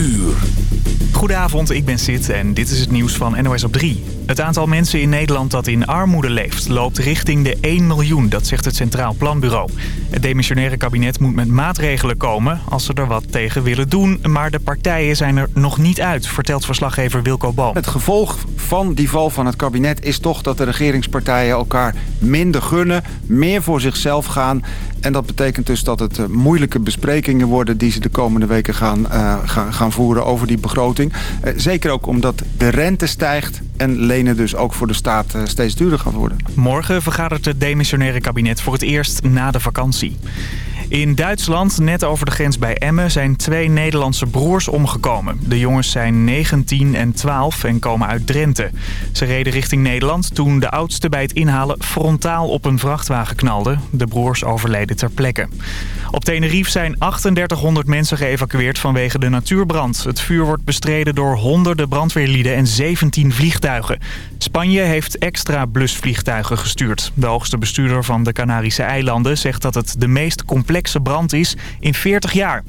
uur. Goedenavond, ik ben Sid en dit is het nieuws van NOS op 3. Het aantal mensen in Nederland dat in armoede leeft loopt richting de 1 miljoen, dat zegt het Centraal Planbureau. Het demissionaire kabinet moet met maatregelen komen als ze er wat tegen willen doen. Maar de partijen zijn er nog niet uit, vertelt verslaggever Wilco Boom. Het gevolg van die val van het kabinet is toch dat de regeringspartijen elkaar minder gunnen, meer voor zichzelf gaan. En dat betekent dus dat het eh, moeilijke besprekingen worden die ze de komende weken gaan, uh, gaan, gaan voeren over die begroting. Uh, zeker ook omdat de rente stijgt en lenen dus ook voor de staat uh, steeds duurder gaan worden. Morgen vergadert het demissionaire kabinet voor het eerst na de vakantie. In Duitsland, net over de grens bij Emmen, zijn twee Nederlandse broers omgekomen. De jongens zijn 19 en 12 en komen uit Drenthe. Ze reden richting Nederland toen de oudste bij het inhalen frontaal op een vrachtwagen knalde. De broers overleden ter plekke. Op Tenerife zijn 3800 mensen geëvacueerd vanwege de natuurbrand. Het vuur wordt bestreden door honderden brandweerlieden en 17 vliegtuigen. Spanje heeft extra blusvliegtuigen gestuurd. De hoogste bestuurder van de Canarische eilanden zegt dat het de meest complexe brand is in 40 jaar.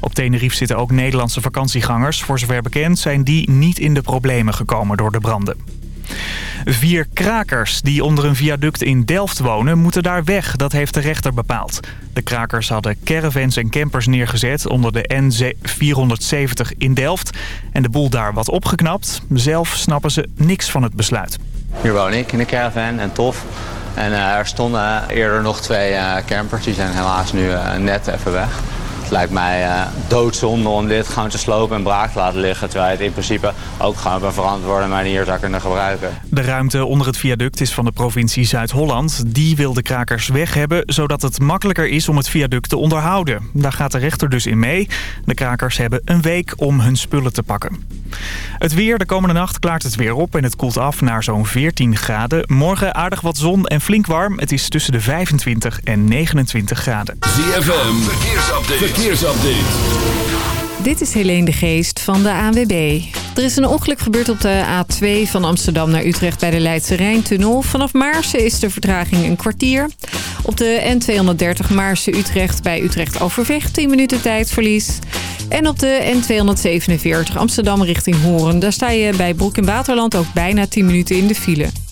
Op Tenerife zitten ook Nederlandse vakantiegangers. Voor zover bekend zijn die niet in de problemen gekomen door de branden. Vier krakers die onder een viaduct in Delft wonen moeten daar weg. Dat heeft de rechter bepaald. De krakers hadden caravans en campers neergezet onder de N470 in Delft. En de boel daar wat opgeknapt. Zelf snappen ze niks van het besluit. Hier woon ik in de caravan en tof. En uh, er stonden eerder nog twee uh, campers. Die zijn helaas nu uh, net even weg. Het lijkt mij uh, doodzonde om dit gewoon te slopen en braak te laten liggen. Terwijl je het in principe ook gewoon op een verantwoorde manier zou kunnen gebruiken. De ruimte onder het viaduct is van de provincie Zuid-Holland. Die wil de krakers weg hebben, zodat het makkelijker is om het viaduct te onderhouden. Daar gaat de rechter dus in mee. De krakers hebben een week om hun spullen te pakken. Het weer, de komende nacht klaart het weer op en het koelt af naar zo'n 14 graden. Morgen aardig wat zon en flink warm. Het is tussen de 25 en 29 graden. ZFM, verkeersupdate. Dit is Helene de Geest van de ANWB. Er is een ongeluk gebeurd op de A2 van Amsterdam naar Utrecht bij de Leidse Rijntunnel. Vanaf Maarsen is de vertraging een kwartier. Op de N230 Maarsen-Utrecht bij Utrecht Overvecht 10 minuten tijdverlies. En op de N247 Amsterdam richting Horen. Daar sta je bij Broek in Waterland ook bijna 10 minuten in de file.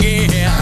yeah.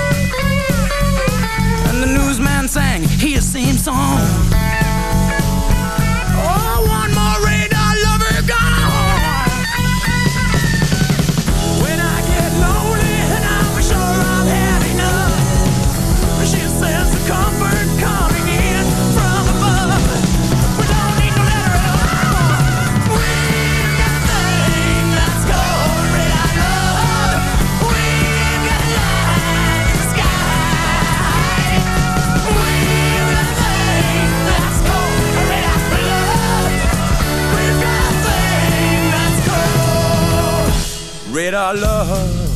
sang his same song. Our love.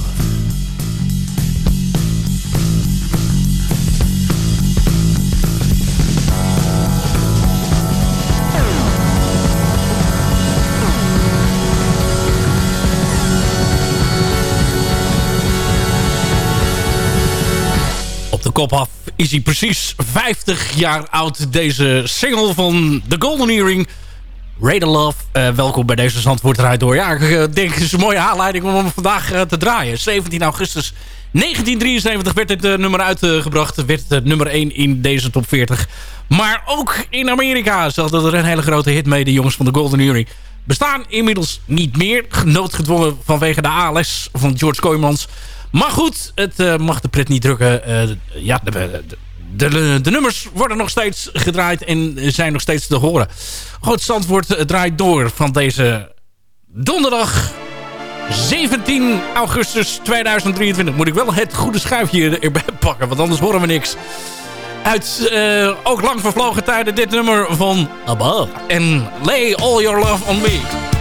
Kop af is hij precies 50 jaar oud. Deze single van The Golden Earring Raider Love, uh, welkom bij deze Zandvoort door. Ja, ik uh, denk het is een mooie aanleiding om hem vandaag uh, te draaien. 17 augustus 1973 werd dit nummer uitgebracht. werd het nummer 1 in deze top 40. Maar ook in Amerika zat er een hele grote hit mee. De jongens van de Golden Earring bestaan inmiddels niet meer. Noodgedwongen vanwege de ALS van George Kooijmans. Maar goed, het mag de pret niet drukken. ja, de, de, de, de, nummers worden nog steeds gedraaid en zijn nog steeds te horen. Goed, Zandvoort draait door van deze donderdag 17 augustus 2023. Moet ik wel het goede schuifje erbij pakken, want anders horen we niks. Uit uh, ook lang vervlogen tijden dit nummer van Above. En Lay All Your Love On Me.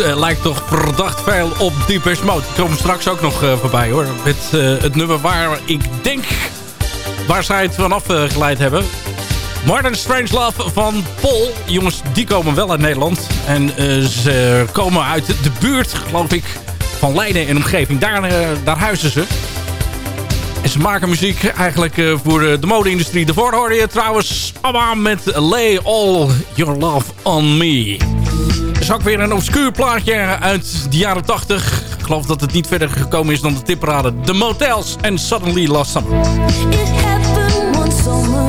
Uh, lijkt toch verdacht veel op Deepest Mode. Ik kom straks ook nog uh, voorbij hoor. Met uh, het nummer waar ik denk waar zij het vanaf geleid hebben. Martin Strangelove van Paul. Jongens, die komen wel uit Nederland. En ze komen uit de buurt, geloof ik, van Leiden en omgeving. Daar, daar huizen ze. En ze maken muziek eigenlijk voor de mode-industrie. Daarvoor hoorde je trouwens Abba met Lay All Your Love On Me ook weer een obscuur plaatje uit de jaren 80. Ik geloof dat het niet verder gekomen is dan de tipparade. The Motels en Suddenly Summer. It happened one summer.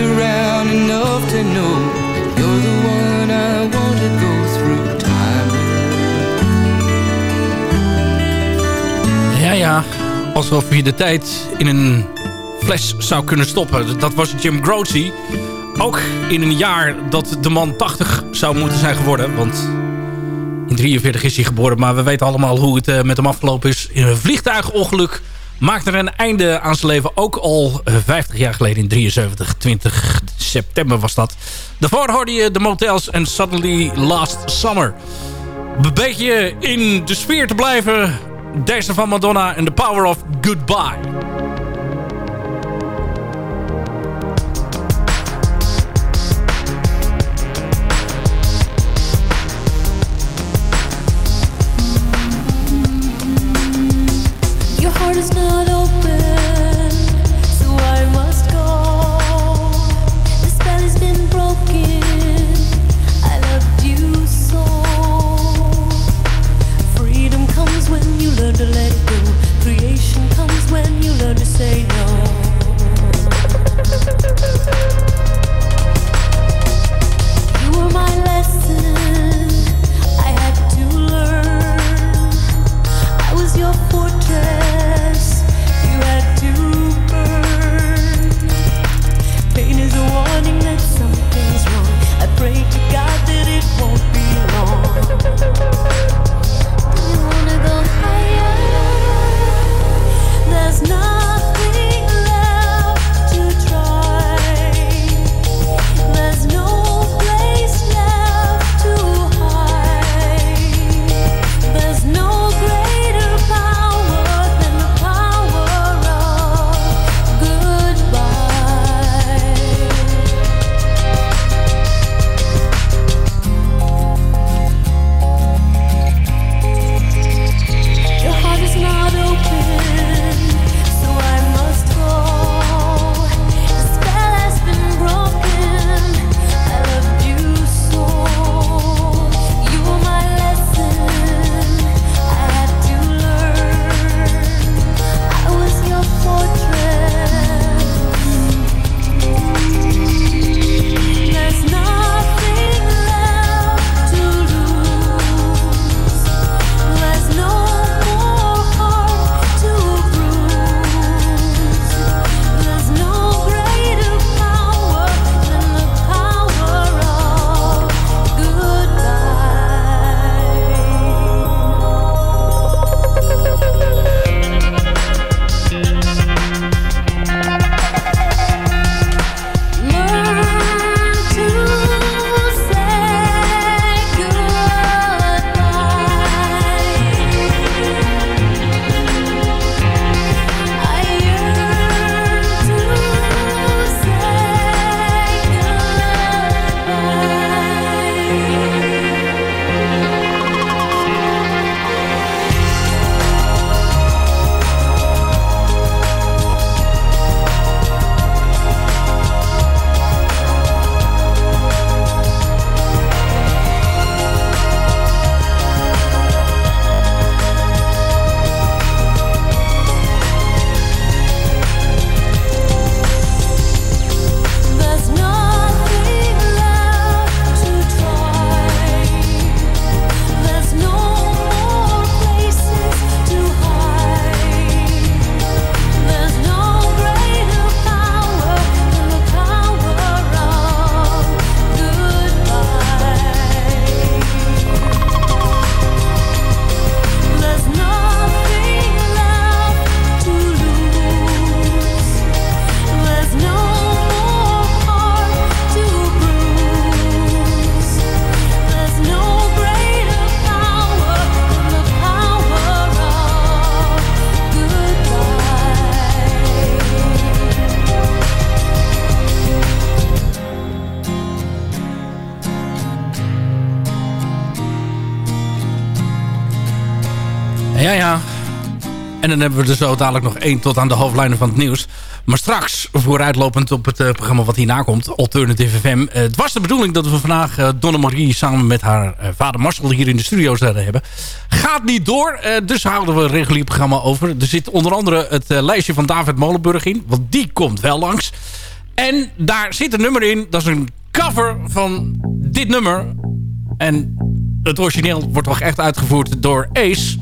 Around enough to know you're the one I want to go through Ja, ja. Alsof je de tijd in een fles zou kunnen stoppen. Dat was Jim Croce. Ook in een jaar dat de man 80 zou moeten zijn geworden. Want in 43 is hij geboren. Maar we weten allemaal hoe het eh, met hem afgelopen is. In een vliegtuigongeluk maakte er een einde aan zijn leven. Ook al 50 jaar geleden in 73. 20 september was dat. Daarvoor hoorde je de Motels en Suddenly Last Summer. Een beetje in de sfeer te blijven deze van Madonna en The Power of Goodbye. Dan hebben we er zo dadelijk nog één tot aan de hoofdlijnen van het nieuws. Maar straks, vooruitlopend op het eh, programma wat hierna komt, Alternative FM. eh, het was de bedoeling dat we vandaag eh, Donna Marie samen met haar vader Marcel hier in de studio zouden hebben. Gaat niet door, dus houden we een regulier programma over. Er zit onder andere het lijstje van David Molenburg in, want die komt wel langs. En daar zit een nummer in, dat is een cover van dit nummer. En het origineel wordt toch echt uitgevoerd door Ace.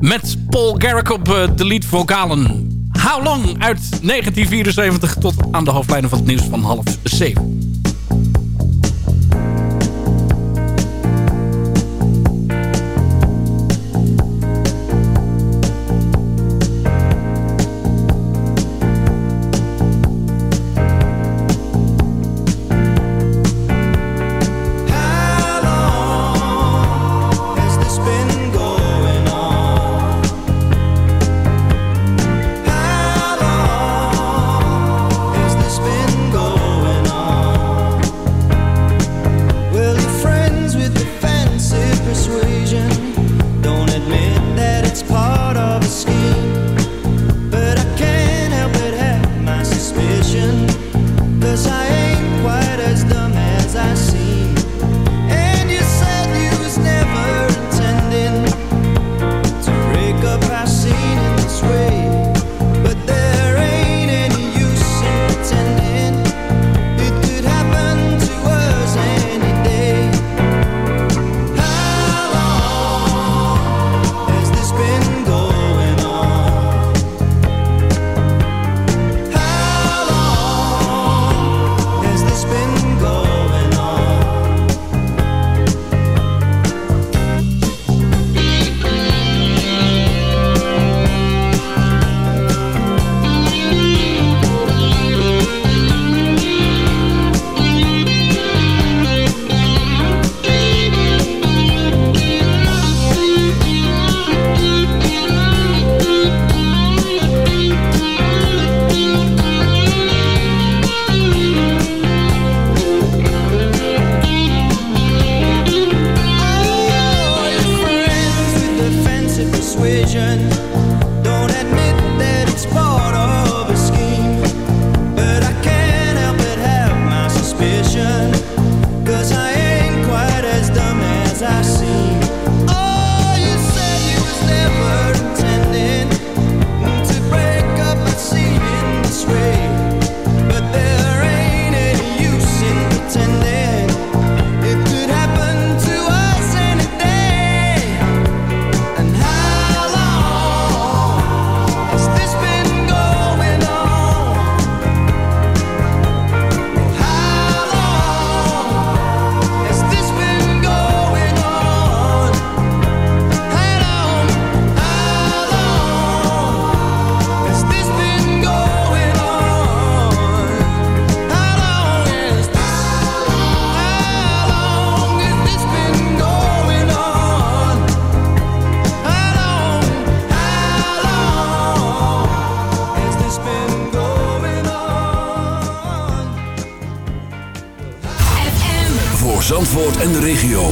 Met Paul Garrick op eh, de lead vocalen. How Long uit 1974 tot aan de hoofdlijnen van het nieuws van half zeven. De regio.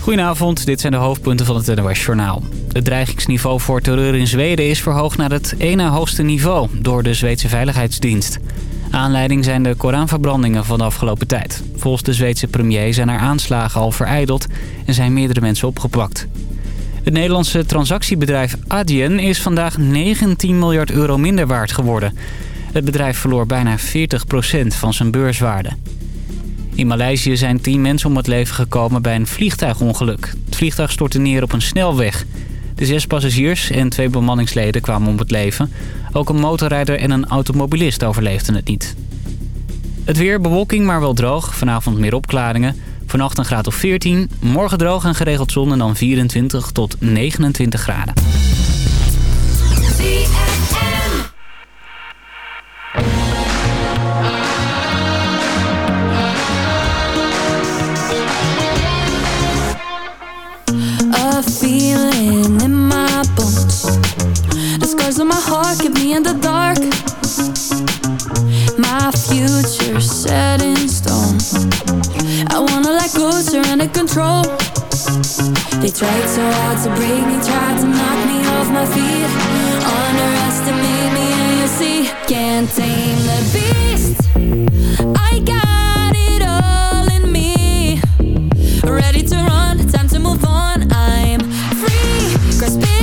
Goedenavond, dit zijn de hoofdpunten van het NOS Journaal. Het dreigingsniveau voor terreur in Zweden is verhoogd naar het ene hoogste niveau door de Zweedse Veiligheidsdienst. Aanleiding zijn de Koranverbrandingen van de afgelopen tijd. Volgens de Zweedse premier zijn er aanslagen al vereideld en zijn meerdere mensen opgepakt. Het Nederlandse transactiebedrijf Adyen is vandaag 19 miljard euro minder waard geworden. Het bedrijf verloor bijna 40% van zijn beurswaarde. In Maleisië zijn 10 mensen om het leven gekomen bij een vliegtuigongeluk. Het vliegtuig stortte neer op een snelweg. De zes passagiers en twee bemanningsleden kwamen om het leven. Ook een motorrijder en een automobilist overleefden het niet. Het weer, bewolking maar wel droog. Vanavond meer opklaringen. Vannacht een graad of 14. Morgen droog en geregeld zon en dan 24 tot 29 graden. The scars on my heart keep me in the dark. My future set in stone. I wanna let go, surrender control. They tried so hard to break me, tried to knock me off my feet. Underestimate me and you see, can't tame the beast. I got it all in me. Ready to run, time to move on. I'm free, grasp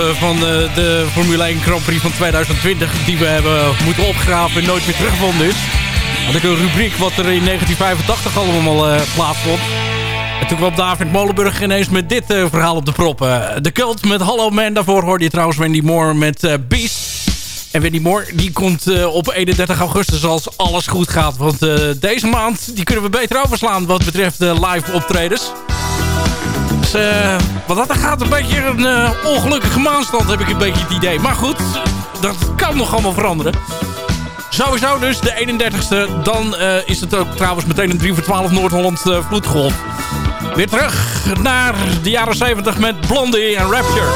van eh, de Formule 1 Grand Prix van 2020... die we hebben moeten opgraven en nooit meer teruggevonden is... had ik een rubriek wat er in 1985 allemaal uh, plaatsvond. En toen kwam David Molenburg ineens met dit verhaal op de proppen. De Cult met Hallo Man. Daarvoor hoorde je trouwens Wendy Moore met Beast. En Wendy Moore die komt op 31 augustus als alles goed gaat. Want deze maand die kunnen we beter overslaan wat betreft live optredens. Dus wat dat gaat een beetje een ongelukkige maanstand heb ik een beetje het idee. Maar goed, dat kan nog allemaal veranderen. Sowieso dus de 31ste. Dan uh, is het ook trouwens meteen een 3 voor 12 Noord-Holland uh, vloedgolf. Weer terug naar de jaren 70 met Blondie en Rapture.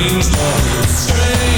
Strange. love, strange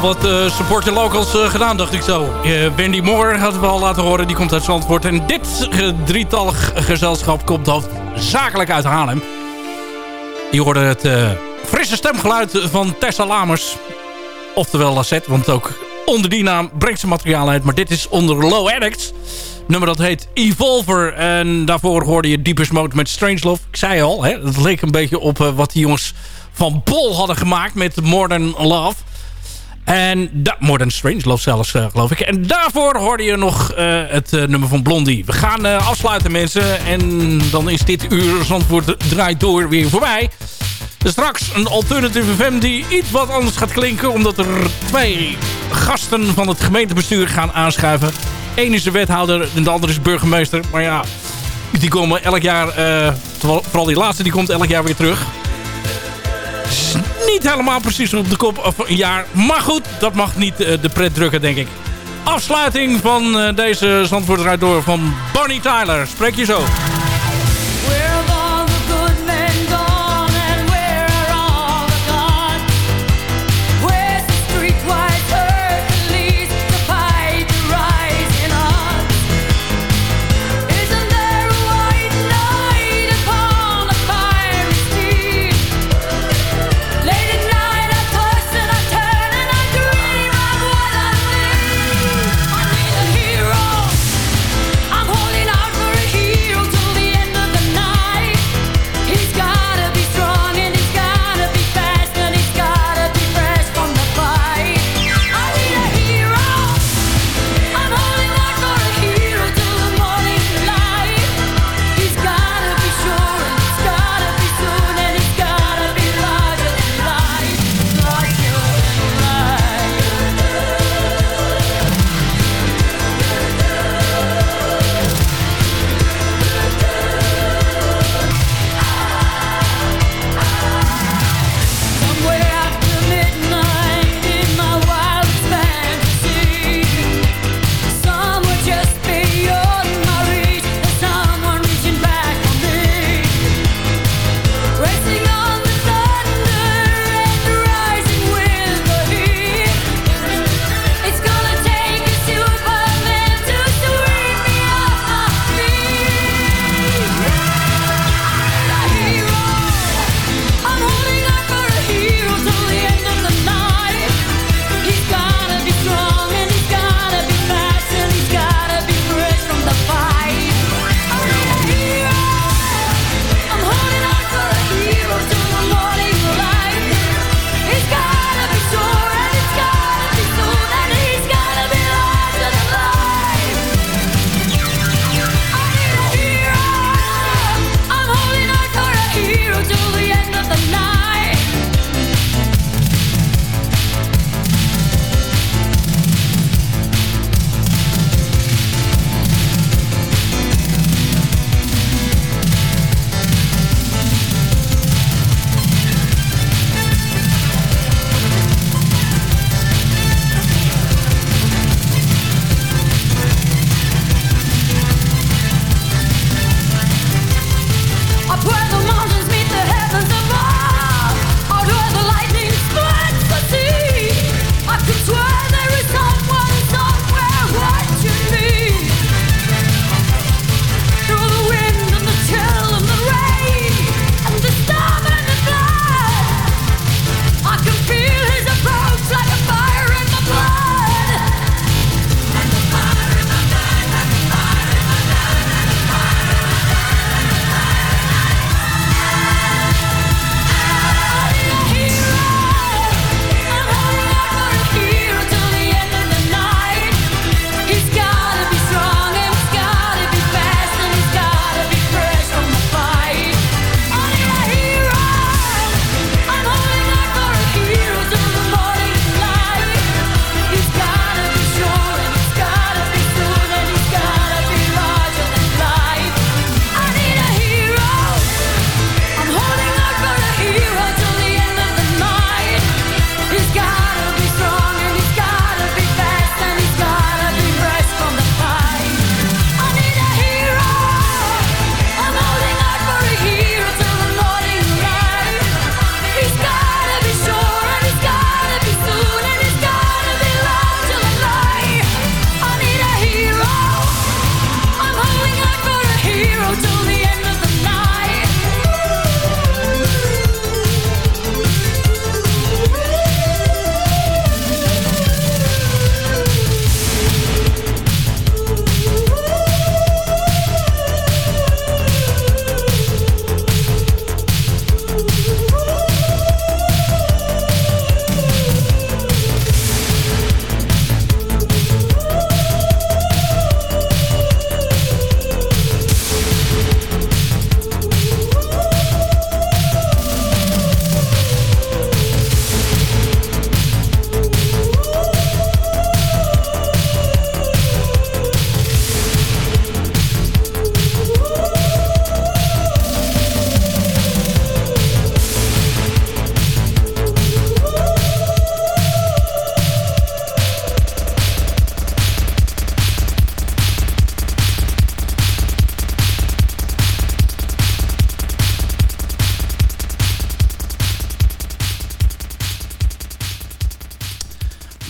Wel wat your locals eh, gedaan, dacht ik zo. Eh Wendy Moore hadden we al laten horen, die komt uit Zandvoort. En dit drietallig gezelschap komt hoofdzakelijk uit Haarlem. Je hoorde het frisse stemgeluid van Tessa Lamers. Oftewel Lassette, want ook onder die naam brengt ze materiaal uit. Maar dit is onder Low Addicts. Nummer dat heet Evolver. En daarvoor hoorde je Deepest Mode met Strangelove. Ik zei al, hè, het leek een beetje op wat die jongens van Bol hadden gemaakt met Modern Love. En da Modern Strangelove zelfs, eh, geloof ik. En daarvoor hoorde je nog eh, het eh, nummer van Blondie. We gaan afsluiten, mensen. En dan is dit uur Zandvoort draait door weer voorbij. Straks een alternative FM die iets wat anders gaat klinken... omdat er twee gasten van het gemeentebestuur gaan aanschuiven. Eén is de wethouder en de andere is burgemeester. Maar ja, die komen elk jaar... vooral die laatste, die komt elk jaar weer terug. Niet helemaal precies op de kop of een jaar. Maar goed, dat mag niet eh, de pret drukken, denk ik. Afsluiting van eh, deze Zandvoort door van Bonnie Tyler. Spreek je zo.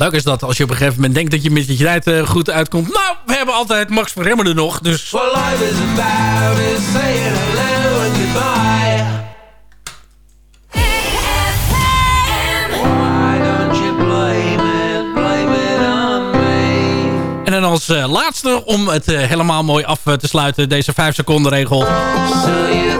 Leuk is dat als je op een gegeven moment denkt dat je met je tijd eh, goed uitkomt. Nou, we hebben altijd Max Verremmer er nog. Dus Well, life is about is saying hello and goodbye. En dan als eh, laatste, om het eh, helemaal mooi af te sluiten, deze 5 seconden regel. So